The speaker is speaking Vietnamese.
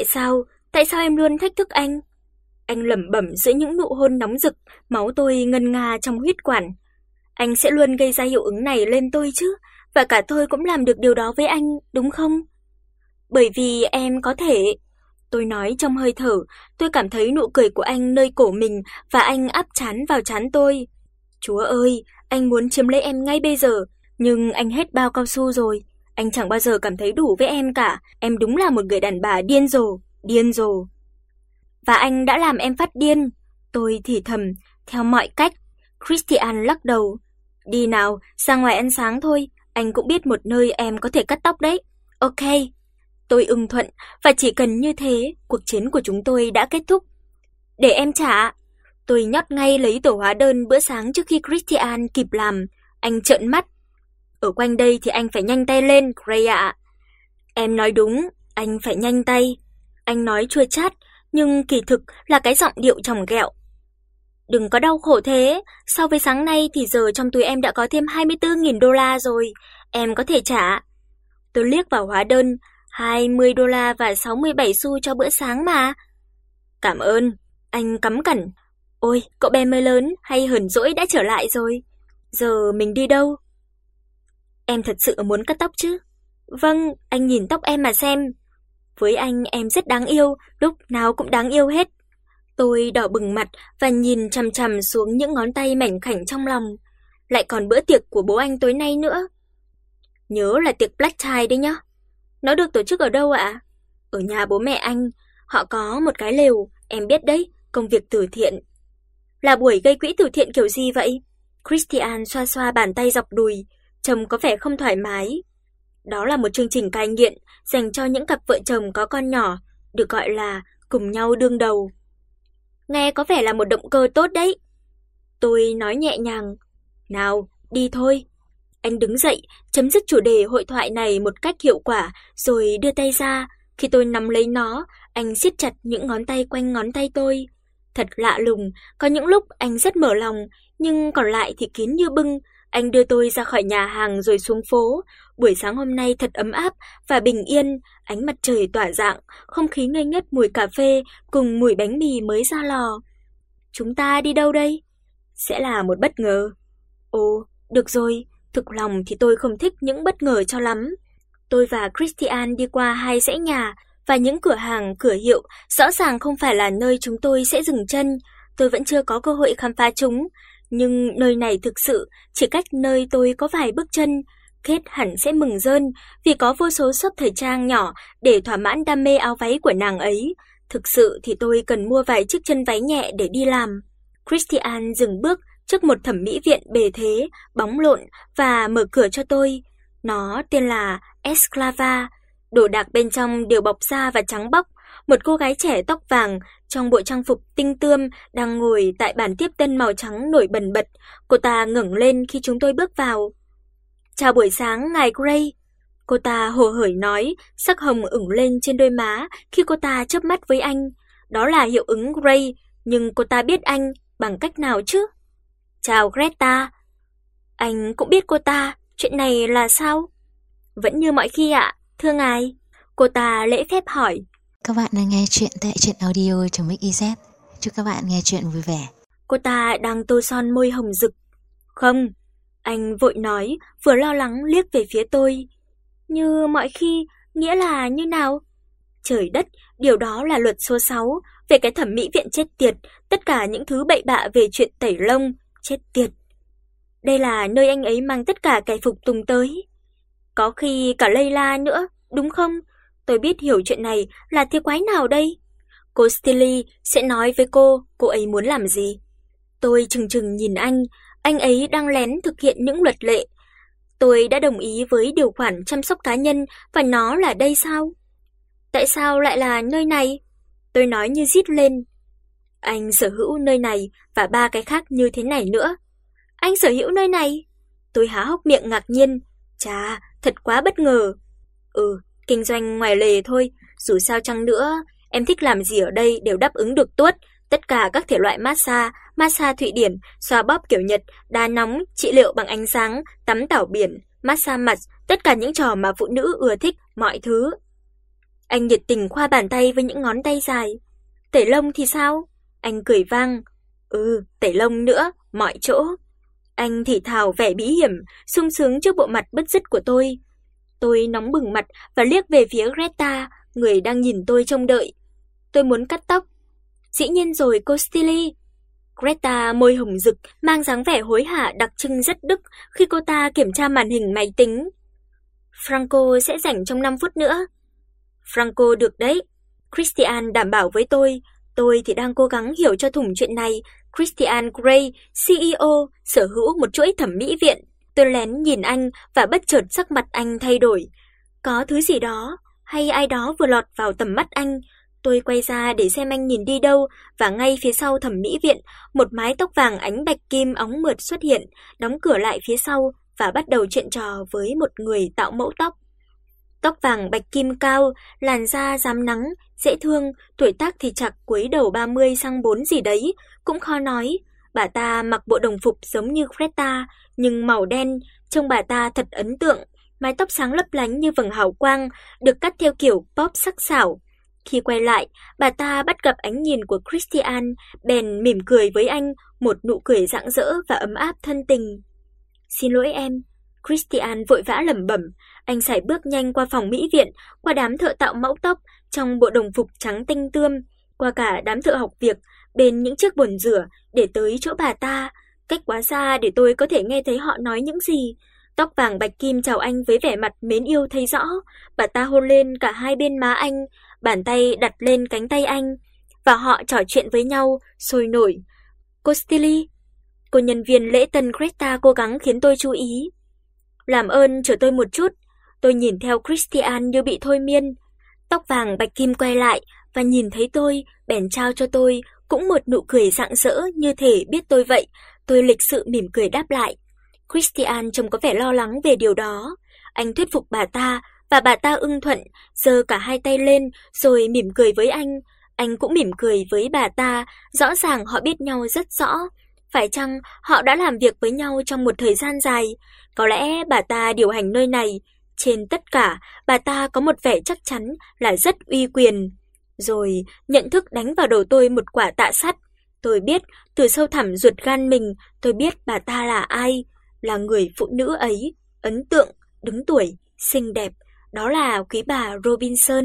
Tại sao, tại sao em luôn thách thức anh? Anh lẩm bẩm giữa những nụ hôn nóng rực, máu tôi ngân nga trong huyết quản. Anh sẽ luôn gây ra hiệu ứng này lên tôi chứ, và cả tôi cũng làm được điều đó với anh, đúng không? Bởi vì em có thể Tôi nói trong hơi thở, tôi cảm thấy nụ cười của anh nơi cổ mình và anh áp chán vào trán tôi. Chúa ơi, anh muốn chiếm lấy em ngay bây giờ, nhưng anh hết bao cao su rồi. Anh chẳng bao giờ cảm thấy đủ với em cả, em đúng là một người đàn bà điên rồ, điên rồ. Và anh đã làm em phát điên. Tôi thì thầm, theo mọi cách. Christian lắc đầu. Đi nào, ra ngoài ăn sáng thôi, anh cũng biết một nơi em có thể cắt tóc đấy. Ok. Tôi ưng thuận và chỉ cần như thế, cuộc chiến của chúng tôi đã kết thúc. Để em trả. Tôi nhót ngay lấy tổ hóa đơn bữa sáng trước khi Christian kịp làm. Anh trợn mắt. Ở quanh đây thì anh phải nhanh tay lên, Gray ạ. Em nói đúng, anh phải nhanh tay. Anh nói chua chát, nhưng kỳ thực là cái giọng điệu trầm ghẹo. Đừng có đau khổ thế, so với sáng nay thì giờ trong túi em đã có thêm 24.000 đô la rồi, em có thể trả. Tôi liếc vào hóa đơn, 20 đô la và 67 xu cho bữa sáng mà. Cảm ơn, anh cắm cẩn. Ôi, cậu bé mới lớn hay hờn dỗi đã trở lại rồi. Giờ mình đi đâu? Em thật sự muốn cắt tóc chứ? Vâng, anh nhìn tóc em mà xem. Với anh em rất đáng yêu, lúc nào cũng đáng yêu hết. Tôi đỏ bừng mặt và nhìn chằm chằm xuống những ngón tay mảnh khảnh trong lòng. Lại còn bữa tiệc của bố anh tối nay nữa. Nhớ là tiệc black tie đấy nhá. Nó được tổ chức ở đâu ạ? Ở nhà bố mẹ anh, họ có một cái lều, em biết đấy, công việc từ thiện. Là buổi gây quỹ từ thiện kiểu gì vậy? Christian xoa xoa bàn tay dọc đùi, trông có vẻ không thoải mái. Đó là một chương trình cai nghiện dành cho những cặp vợ chồng có con nhỏ, được gọi là cùng nhau đương đầu. Nghe có vẻ là một động cơ tốt đấy. Tôi nói nhẹ nhàng, "Nào, đi thôi." Anh đứng dậy, chấm dứt chủ đề hội thoại này một cách hiệu quả rồi đưa tay ra, khi tôi nắm lấy nó, anh siết chặt những ngón tay quanh ngón tay tôi. Thật lạ lùng, có những lúc anh rất mở lòng, nhưng còn lại thì kín như bưng. Anh đưa tôi ra khỏi nhà hàng rồi xuống phố. Buổi sáng hôm nay thật ấm áp và bình yên, ánh mặt trời tỏa rạng, không khí ngây ngất mùi cà phê cùng mùi bánh mì mới ra lò. Chúng ta đi đâu đây? Sẽ là một bất ngờ. Ồ, được rồi, thực lòng thì tôi không thích những bất ngờ cho lắm. Tôi và Christian đi qua hai dãy nhà và những cửa hàng, cửa hiệu, rõ ràng không phải là nơi chúng tôi sẽ dừng chân, tôi vẫn chưa có cơ hội khám phá chúng, nhưng nơi này thực sự chỉ cách nơi tôi có vài bước chân, Kết hẳn sẽ mừng rơn vì có vô số shop thời trang nhỏ để thỏa mãn đam mê áo váy của nàng ấy. Thực sự thì tôi cần mua vài chiếc chân váy nhẹ để đi làm. Christian dừng bước trước một thẩm mỹ viện bề thế, bóng lộn và mở cửa cho tôi. Nó tên là Esclava, đồ đạc bên trong đều bọc da và trắng bóc, một cô gái trẻ tóc vàng trong bộ trang phục tinh tươm đang ngồi tại bàn tiếp tân màu trắng nổi bần bật. Cô ta ngẩng lên khi chúng tôi bước vào. "Chào buổi sáng, ngài Gray." Cô ta hồ hởi nói, sắc hồng ửng lên trên đôi má khi cô ta chớp mắt với anh. Đó là hiệu ứng Gray, nhưng cô ta biết anh bằng cách nào chứ? "Chào Greta." Anh cũng biết cô ta, chuyện này là sao? Vẫn như mọi khi ạ, thưa ngài. Cô ta lễ phép hỏi. Các bạn đang nghe chuyện tại truyện audio.mix.iz. Chúc các bạn nghe chuyện vui vẻ. Cô ta đang tô son môi hồng rực. Không, anh vội nói, vừa lo lắng liếc về phía tôi. Như mọi khi, nghĩa là như nào? Trời đất, điều đó là luật số 6, về cái thẩm mỹ viện chết tiệt, tất cả những thứ bậy bạ về chuyện tẩy lông, chết tiệt. Đây là nơi anh ấy mang tất cả cái phục tùng tới. Có khi cả Layla nữa, đúng không? Tôi biết hiểu chuyện này là thế quái nào đây? Cô Stilly sẽ nói với cô cô ấy muốn làm gì. Tôi chừng chừng nhìn anh, anh ấy đang lén thực hiện những luật lệ. Tôi đã đồng ý với điều khoản chăm sóc cá nhân và nó là đây sao? Tại sao lại là nơi này? Tôi nói như rít lên. Anh sở hữu nơi này và ba cái khác như thế này nữa. Anh sở hữu nơi này? Tôi há hốc miệng ngạc nhiên. Chà, thật quá bất ngờ. Ừ, kinh doanh ngoài lề thôi, dù sao chăng nữa, em thích làm gì ở đây đều đáp ứng được tuốt, tất cả các thể loại massage, massage Thụy Điển, xoa bóp kiểu Nhật, đá nóng, trị liệu bằng ánh sáng, tắm tảo biển, massage mặt, tất cả những trò mà phụ nữ ưa thích, mọi thứ. Anh nhiệt tình khoa bàn tay với những ngón tay dài. Tẩy lông thì sao? Anh cười vang. Ừ, tẩy lông nữa, mọi chỗ. Anh thì thào vẻ bí hiểm, sung sướng trước bộ mặt bất dứt của tôi. Tôi nóng bừng mặt và liếc về phía Greta, người đang nhìn tôi trông đợi. Tôi muốn cắt tóc. Dĩ nhiên rồi cô Stilly. Greta môi hồng rực, mang dáng vẻ hối hả đặc trưng rất đức khi cô ta kiểm tra màn hình máy tính. Franco sẽ rảnh trong 5 phút nữa. Franco được đấy. Christian đảm bảo với tôi, tôi thì đang cố gắng hiểu cho thủng chuyện này. Christian Grey, CEO, sở hữu một chuỗi thẩm mỹ viện. Tôi lén nhìn anh và bất chợt sắc mặt anh thay đổi. Có thứ gì đó hay ai đó vừa lọt vào tầm mắt anh. Tôi quay ra để xem anh nhìn đi đâu và ngay phía sau thẩm mỹ viện, một mái tóc vàng ánh bạch kim óng mượt xuất hiện, đóng cửa lại phía sau và bắt đầu chuyện trò với một người tạo mẫu tóc. Tóc vàng bạch kim cao, làn da rám nắng, dễ thương, tuổi tác thì chạc cuối đầu 30 sang 4 gì đấy, cũng khó nói. Bà ta mặc bộ đồng phục giống như Greta, nhưng màu đen, trông bà ta thật ấn tượng, mái tóc sáng lấp lánh như vầng hào quang, được cắt theo kiểu pop sắc sảo. Khi quay lại, bà ta bắt gặp ánh nhìn của Christian, bèn mỉm cười với anh, một nụ cười rạng rỡ và ấm áp thân tình. "Xin lỗi em." Christian vội vã lẩm bẩm, anh sải bước nhanh qua phòng mỹ viện, qua đám thợ tạo mẫu tóc trong bộ đồng phục trắng tinh tươm, qua cả đám thợ học việc bên những chiếc bồn rửa để tới chỗ bà ta, cách quá xa để tôi có thể nghe thấy họ nói những gì. Tóc vàng bạch kim chào anh với vẻ mặt mến yêu thấy rõ, bà ta hôn lên cả hai bên má anh, bàn tay đặt lên cánh tay anh và họ trò chuyện với nhau sôi nổi. "Cô Stilly." Cô nhân viên lễ tân Greta cố gắng khiến tôi chú ý. "Làm ơn chờ tôi một chút." Tôi nhìn theo Christian như bị thôi miên. Tóc vàng bạch kim quay lại và nhìn thấy tôi, bèn trao cho tôi cũng một nụ cười rạng rỡ như thể biết tôi vậy. Tôi lịch sự mỉm cười đáp lại. Christian trông có vẻ lo lắng về điều đó. Anh thuyết phục bà ta và bà ta ưng thuận, giơ cả hai tay lên rồi mỉm cười với anh. Anh cũng mỉm cười với bà ta, rõ ràng họ biết nhau rất rõ. Phải chăng họ đã làm việc với nhau trong một thời gian dài? Có lẽ bà ta điều hành nơi này, trên tất cả, bà ta có một vẻ chắc chắn là rất uy quyền. Rồi, nhận thức đánh vào đầu tôi một quả tạ sắt. Tôi biết, từ sâu thẳm ruột gan mình, tôi biết bà ta là ai, là người phụ nữ ấy, ấn tượng, đứng tuổi, xinh đẹp, đó là quý bà Robinson.